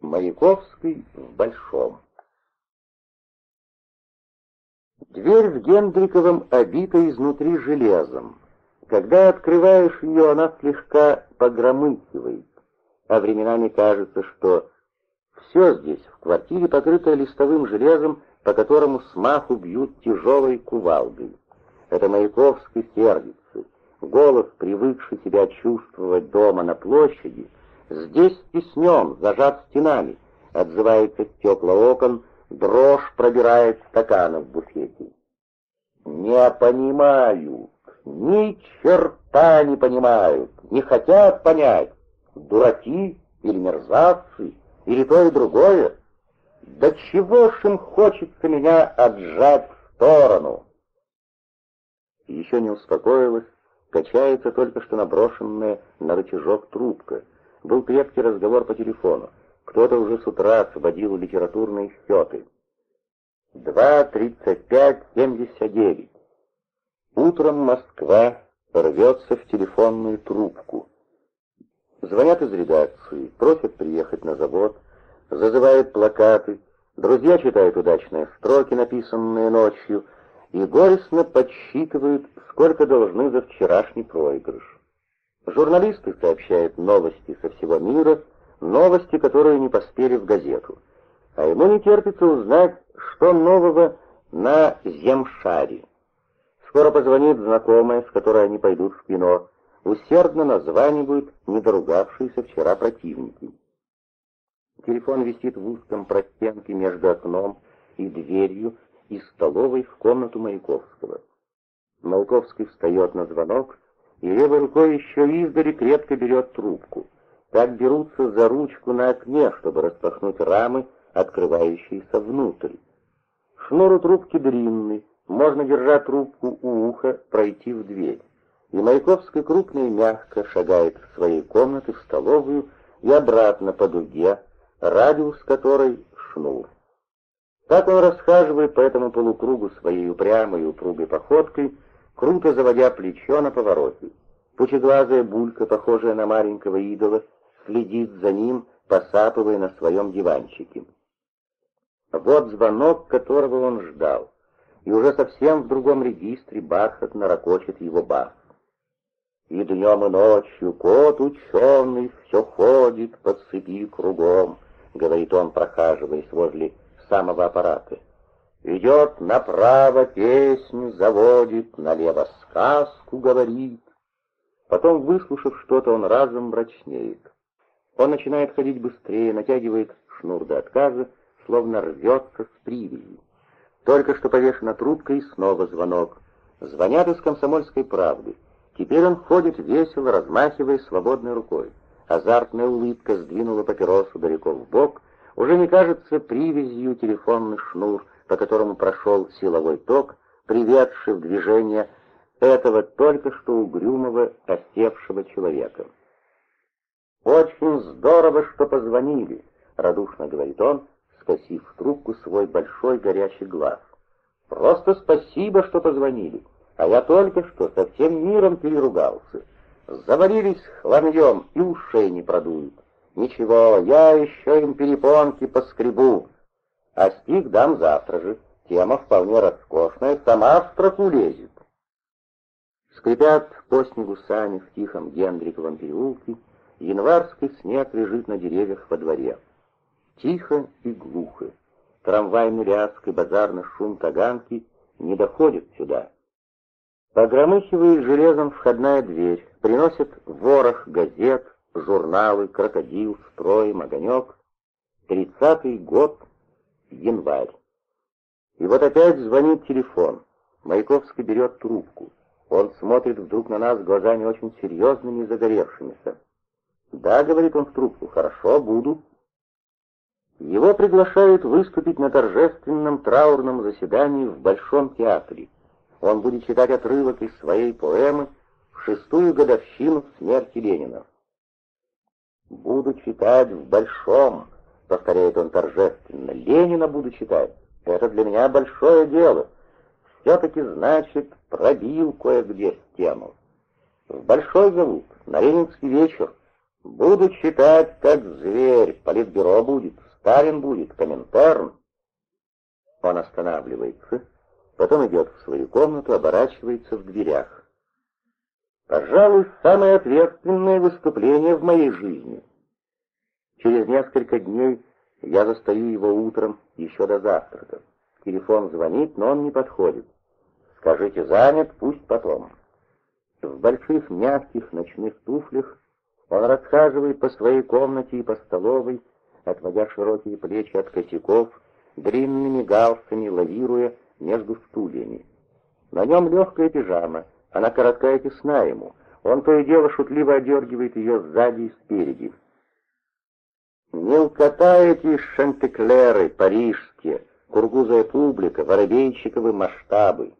Маяковский в Большом. Дверь в Гендриковом обита изнутри железом. Когда открываешь ее, она слегка погромыхивает, а временами кажется, что все здесь, в квартире, покрыто листовым железом, по которому смаху бьют тяжелой кувалдой. Это Маяковский сердится. Голос, привыкший себя чувствовать дома на площади, Здесь стеснен, зажат стенами, отзывается стекла окон, дрожь пробирает стаканы в буфете. Не понимают, ни черта не понимают, не хотят понять, дураки или мерзавцы, или то и другое. Да чего ж им хочется меня отжать в сторону? Еще не успокоилась, качается только что наброшенная на рычажок трубка — был крепкий разговор по телефону. Кто-то уже с утра сводил литературные счеты. 2.35.79. Утром Москва рвется в телефонную трубку. Звонят из редакции, просят приехать на завод, зазывают плакаты, друзья читают удачные строки, написанные ночью, и горестно подсчитывают, сколько должны за вчерашний проигрыш. Журналисты сообщают новости со всего мира, новости, которые не поспели в газету. А ему не терпится узнать, что нового на Земшаре. Скоро позвонит знакомая, с которой они пойдут в кино. Усердно названивают недоругавшиеся вчера противники. Телефон висит в узком простенке между окном и дверью из столовой в комнату Маяковского. Маяковский встает на звонок, и левой рукой еще издали крепко берет трубку. Так берутся за ручку на окне, чтобы распахнуть рамы, открывающиеся внутрь. Шнур у трубки длинный, можно, держать трубку у уха, пройти в дверь. И Маяковский крупно и мягко шагает в своей комнаты в столовую и обратно по дуге, радиус которой — шнур. Так он расхаживает по этому полукругу своей упрямой и упругой походкой, круто заводя плечо на повороте. Пучеглазая булька, похожая на маленького идола, следит за ним, посапывая на своем диванчике. Вот звонок, которого он ждал, и уже совсем в другом регистре бархатно ракочет его бас. И днем и ночью кот ученый все ходит по цепи кругом, говорит он, прохаживаясь возле самого аппарата. Идет направо, песню заводит, налево сказку говорит. Потом, выслушав что-то, он разом мрачнеет. Он начинает ходить быстрее, натягивает шнур до отказа, словно рвется с привязи. Только что повешена трубка и снова звонок. Звонят из комсомольской правды. Теперь он ходит весело, размахивая свободной рукой. Азартная улыбка сдвинула папиросу далеко в бок. Уже не кажется привязью телефонный шнур — по которому прошел силовой ток, приведший в движение этого только что угрюмого, осевшего человека. «Очень здорово, что позвонили», — радушно говорит он, скосив в трубку свой большой горячий глаз. «Просто спасибо, что позвонили, а я только что со всем миром переругался. Завалились хламьем и ушей не продуют. Ничего, я еще им перепонки поскребу, а стих дам завтра же. Тема вполне роскошная, сама в строку лезет. Скрипят по снегу сани в тихом Гендриковом переулке, январский снег лежит на деревьях во дворе. Тихо и глухо. Трамвайный и базарный шум таганки не доходит сюда. Погромыхивает железом входная дверь, приносит ворох газет, журналы, крокодил, строем, огонек. Тридцатый год январь. И вот опять звонит телефон. Маяковский берет трубку. Он смотрит вдруг на нас глазами очень серьезными и загоревшимися. «Да», — говорит он в трубку, — «хорошо, буду». Его приглашают выступить на торжественном траурном заседании в Большом театре. Он будет читать отрывок из своей поэмы в шестую годовщину смерти Ленина. «Буду читать в Большом», — повторяет он торжественно, — «Ленина буду читать. Это для меня большое дело. Все-таки, значит, пробил кое-где стену. В Большой зовут, на Ленинский вечер. Буду читать, как зверь, политбюро будет, Сталин будет, Коминтерн. Он останавливается, потом идет в свою комнату, оборачивается в дверях. Пожалуй, самое ответственное выступление в моей жизни. Через несколько дней я застаю его утром, еще до завтрака. Телефон звонит, но он не подходит. Скажите, занят, пусть потом. В больших мягких ночных туфлях он расхаживает по своей комнате и по столовой, отводя широкие плечи от косяков, длинными галсами лавируя между стульями. На нем легкая пижама, она короткая тесна ему. Он то и дело шутливо одергивает ее сзади и спереди. Мелкота эти шантеклеры парижские, кургузая публика, воробейчиковы масштабы.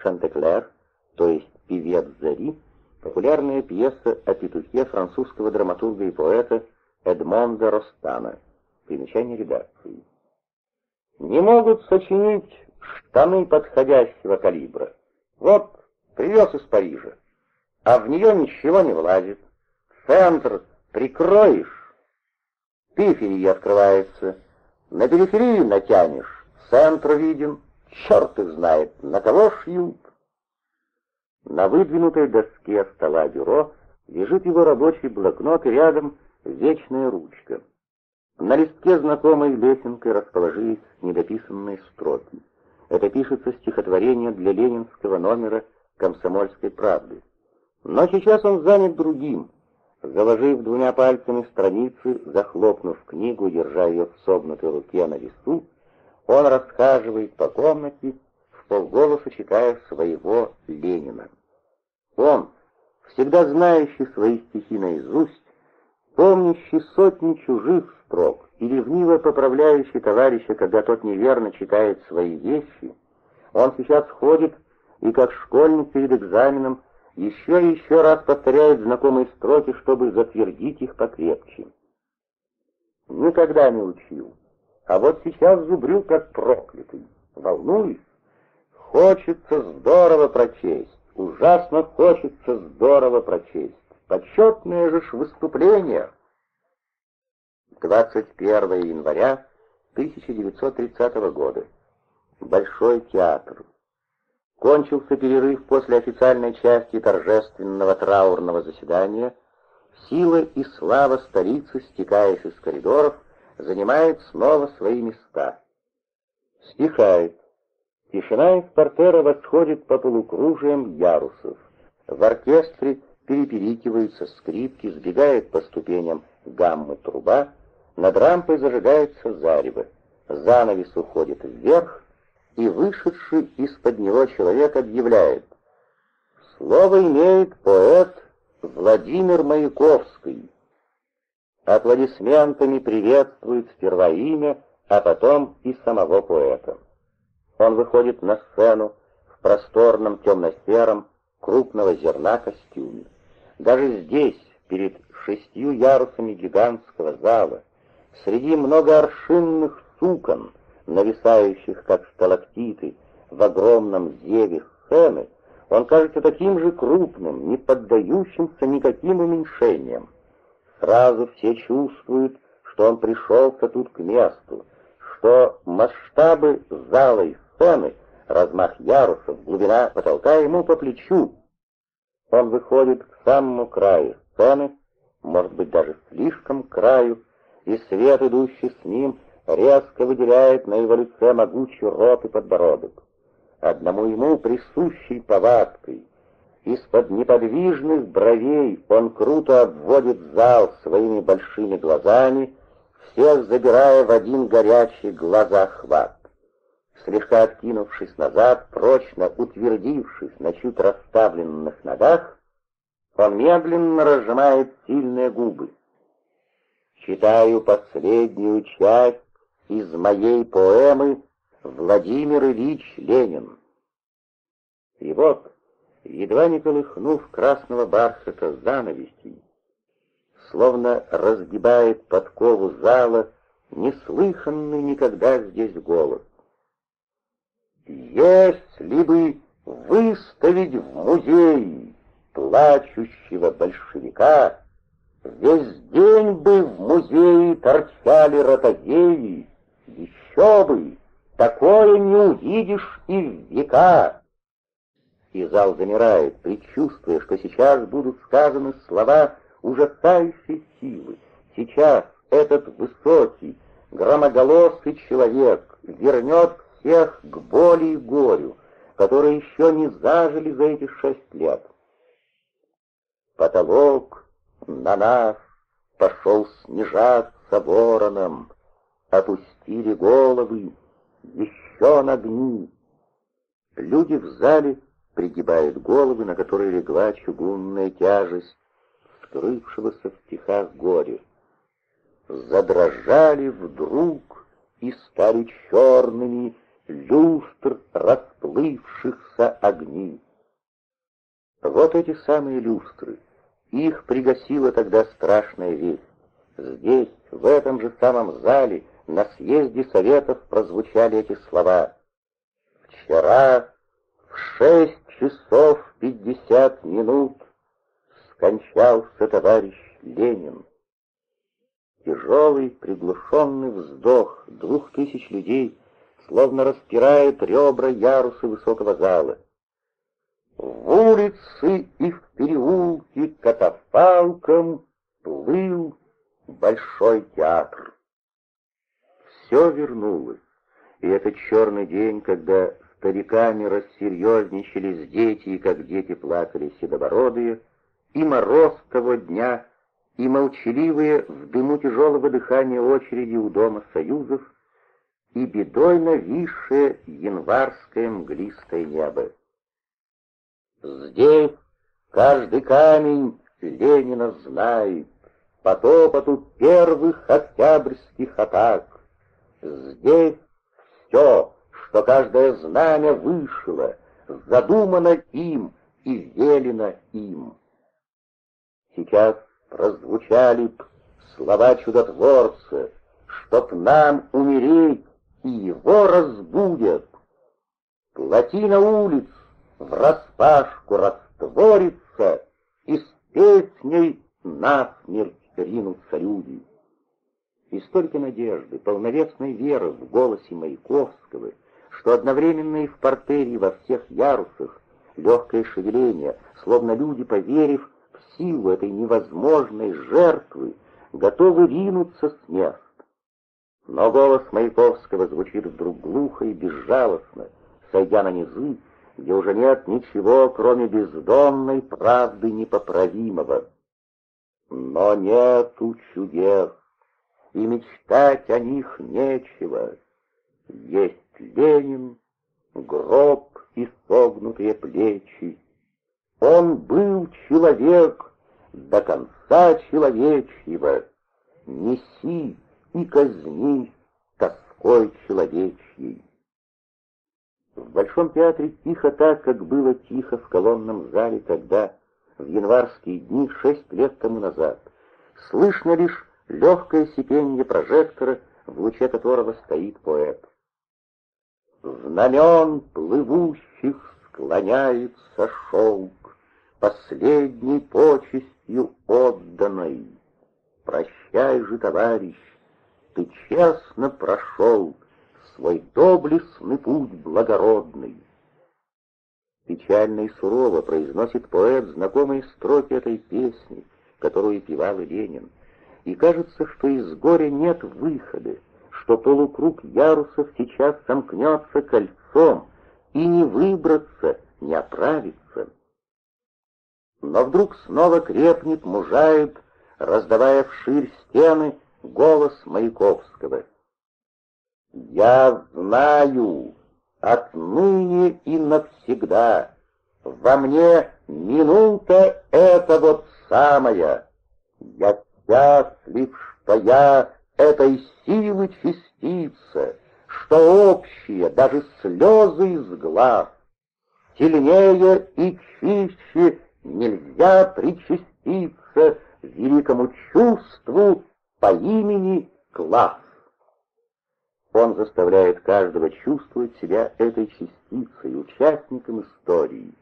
Шантеклер, то есть певец зари, популярная пьеса о петухе французского драматурга и поэта Эдмонда Ростана. Примечание редакции. Не могут сочинить штаны подходящего калибра. Вот, привез из Парижа, а в нее ничего не влазит. Центр прикроешь, пиферии открывается, на периферии натянешь, центр виден, черт их знает, на кого шьют. На выдвинутой доске стола бюро лежит его рабочий блокнот и рядом вечная ручка. На листке знакомой лесенкой расположились недописанные строки. Это пишется стихотворение для ленинского номера «Комсомольской правды». Но сейчас он занят другим. Заложив двумя пальцами страницы, захлопнув книгу, держа ее в согнутой руке на весу, он расхаживает по комнате, в полголоса читая своего Ленина. Он, всегда знающий свои стихи наизусть, помнящий сотни чужих строк и ревниво поправляющий товарища, когда тот неверно читает свои вещи, он сейчас ходит и, как школьник перед экзаменом, еще и еще раз повторяет знакомые строки, чтобы затвердить их покрепче. Никогда не учил, а вот сейчас зубрю как проклятый, волнуюсь. Хочется здорово прочесть, ужасно хочется здорово прочесть. Почетное же ж выступление. 21 января 1930 года. Большой театр. Кончился перерыв после официальной части торжественного траурного заседания. Сила и слава столицы, стекаясь из коридоров, занимает снова свои места. Стихает. Тишина из портера восходит по полукружиям ярусов. В оркестре переперикиваются скрипки, сбегает по ступеням гаммы труба, над рампой зажигается зарево, занавес уходит вверх, и вышедший из-под него человек объявляет «Слово имеет поэт Владимир Маяковский». Аплодисментами приветствует сперва имя, а потом и самого поэта. Он выходит на сцену в просторном темно-сером крупного зерна костюме. Даже здесь, перед шестью ярусами гигантского зала, среди многооршинных сукон, нависающих как сталактиты в огромном зеве сцены, он кажется таким же крупным, не поддающимся никаким уменьшениям. Сразу все чувствуют, что он пришелся тут к месту, что масштабы зала и сцены, размах ярусов, глубина потолка ему по плечу. Он выходит к самому краю сцены, может быть даже слишком краю, и свет, идущий с ним, резко выделяет на его лице могучий рот и подбородок. Одному ему присущей повадкой, из-под неподвижных бровей он круто обводит зал своими большими глазами, всех забирая в один горячий глазохват. Слегка откинувшись назад, прочно утвердившись на чуть расставленных ногах, он медленно разжимает сильные губы. Читаю последнюю часть из моей поэмы «Владимир Ильич Ленин». И вот, едва не колыхнув красного бархата занавесей, словно разгибает подкову зала неслыханный никогда здесь голос. Если бы выставить в музей плачущего большевика, Весь день бы в музее торчали ротозеи, еще бы, такое не увидишь и в века. И зал замирает, предчувствуя, что сейчас будут сказаны слова ужасающей силы. Сейчас этот высокий, громоголосый человек вернет всех к боли и горю, которые еще не зажили за эти шесть лет. Потолок на нас пошел снижаться вороном, опустили головы, еще нагни. Люди в зале пригибают головы, на которые легла чугунная тяжесть скрывшегося в стихах горя. Задрожали вдруг и стали черными люстр расплывшихся огней. Вот эти самые люстры. Их пригасила тогда страшная весть. Здесь, в этом же самом зале, на съезде советов прозвучали эти слова. «Вчера в шесть часов пятьдесят минут скончался товарищ Ленин». Тяжелый, приглушенный вздох двух тысяч людей словно распирает ребра ярусы высокого зала. В улицы и в переулки катафалком плыл большой театр. Все вернулось, и этот черный день, когда стариками рассерьезничались дети, и как дети плакали седобородые, и мороз того дня, и молчаливые в дыму тяжелого дыхания очереди у Дома Союзов, и бедой нависшее январское мглистое небо. Здесь каждый камень Ленина знает, по топоту первых октябрьских атак. Здесь все, что каждое знамя вышло, задумано им и велено им. Сейчас прозвучали слова чудотворца, чтоб нам умереть, и его разбудят. Плотина улиц враспашку растворится, и с песней насмерть ринутся люди. И столько надежды, полновесной веры в голосе Маяковского, что одновременно и в портере, во всех ярусах легкое шевеление, словно люди, поверив в силу этой невозможной жертвы, готовы ринуться с мест. Но голос Маяковского звучит вдруг глухо и безжалостно, сойдя на низы, где уже нет ничего, кроме бездонной правды непоправимого. Но нету чудес, и мечтать о них нечего. Есть Ленин, гроб и согнутые плечи. Он был человек до конца человечьего. Неси и казни тоской человечьей. В Большом театре тихо так, как было тихо в колонном зале тогда, в январские дни шесть лет тому назад. Слышно лишь легкое сипенье прожектора, в луче которого стоит поэт. Знамен плывущих склоняется шелк, Последней почестью отданной. Прощай же, товарищ, ты честно прошел свой доблестный путь благородный. Печально и сурово произносит поэт знакомые строки этой песни, которую певал Ленин. И кажется, что из горя нет выхода, что полукруг ярусов сейчас сомкнется кольцом, и не выбраться, не оправиться. Но вдруг снова крепнет, мужает, раздавая вширь стены, голос Маяковского. «Я знаю, отныне и навсегда, во мне минута эта вот самая. Я счастлив, что я этой силы частица, что общие даже слезы из глаз. Сильнее и чище нельзя причаститься великому чувству по имени класс. Он заставляет каждого чувствовать себя этой частицей, участником истории.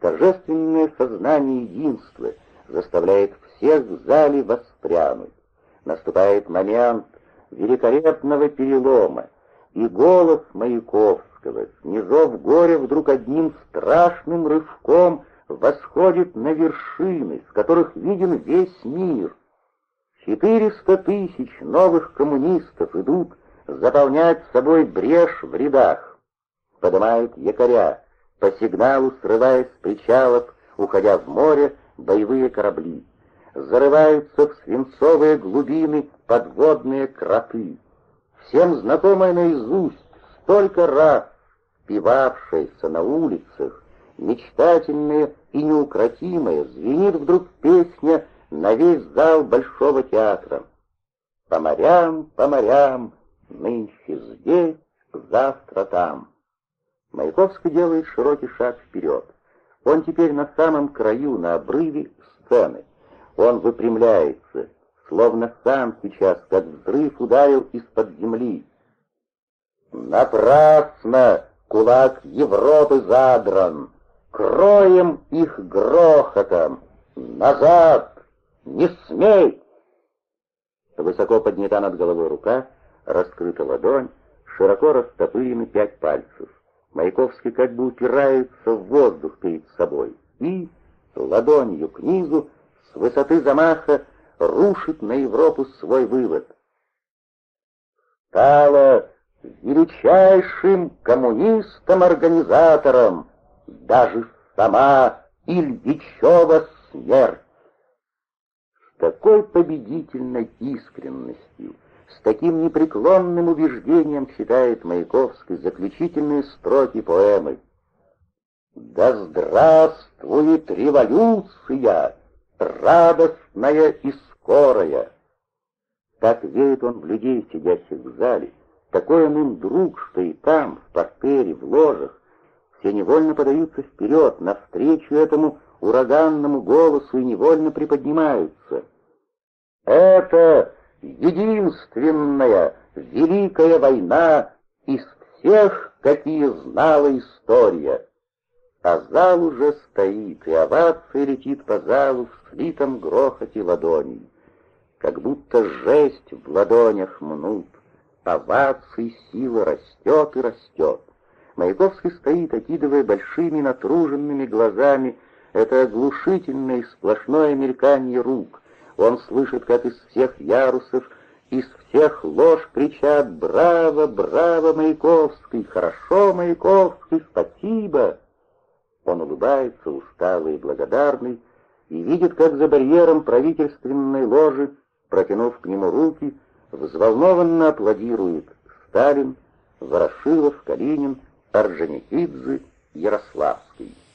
Торжественное сознание единства заставляет всех в зале воспрянуть. Наступает момент великолепного перелома, и голос Маяковского, снизов горя, вдруг одним страшным рывком восходит на вершины, с которых виден весь мир. Четыреста тысяч новых коммунистов идут заполнять собой брешь в рядах, поднимают якоря, по сигналу срываясь с причалов, уходя в море, боевые корабли. Зарываются в свинцовые глубины подводные кроты. Всем знакомая наизусть, столько раз пивавшаяся на улицах, мечтательная и неукротимая, звенит вдруг песня на весь зал Большого театра. По морям, по морям, нынче здесь, завтра там. Маяковский делает широкий шаг вперед. Он теперь на самом краю, на обрыве сцены. Он выпрямляется, словно сам сейчас, как взрыв, ударил из-под земли. Напрасно кулак Европы задран, кроем их грохотом. Назад! Не смей! Высоко поднята над головой рука, раскрыта ладонь, широко растопырены пять пальцев. Маяковский как бы упирается в воздух перед собой и, ладонью к низу, высоты замаха рушит на Европу свой вывод. Стала величайшим коммунистом-организатором даже сама Ильичева смерть. С такой победительной искренностью, с таким непреклонным убеждением читает Маяковский заключительные строки поэмы. «Да здравствует революция, радостная и скорая!» Так верит он в людей, сидящих в зале, такой он им друг, что и там, в портере, в ложах, все невольно подаются вперед, навстречу этому ураганному голосу и невольно приподнимаются. Это единственная великая война из всех, какие знала история. А зал уже стоит, и овация летит по залу в слитом грохоте ладоней, как будто жесть в ладонях мнут. Оваций сила растет и растет. Маяковский стоит, окидывая большими натруженными глазами это оглушительное сплошное мелькание рук — он слышит, как из всех ярусов, из всех лож кричат «Браво, браво, Маяковский! Хорошо, Маяковский! Спасибо!» Он улыбается, усталый и благодарный, и видит, как за барьером правительственной ложи, протянув к нему руки, взволнованно аплодирует Сталин, Ворошилов, Калинин, Орджоникидзе, Ярославский.